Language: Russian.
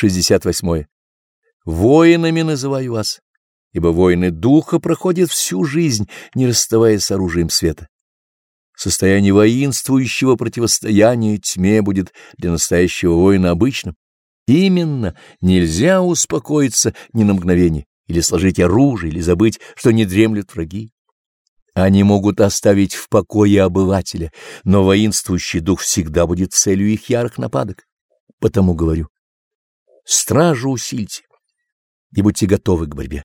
68. Воинами называю вас, ибо воины духа проходят всю жизнь, не расставаясь с оружием света. Состояние воинствующего противостояния тьме будет для настоящего воина обычным. Именно нельзя успокоиться ни на мгновение, или сложить оружие, или забыть, что не дремлют враги. Они могут оставить в покое обывателя, но воинствующий дух всегда будет целью их ярых нападок. Потому говорю, стражу усильте и будьте готовы к борьбе.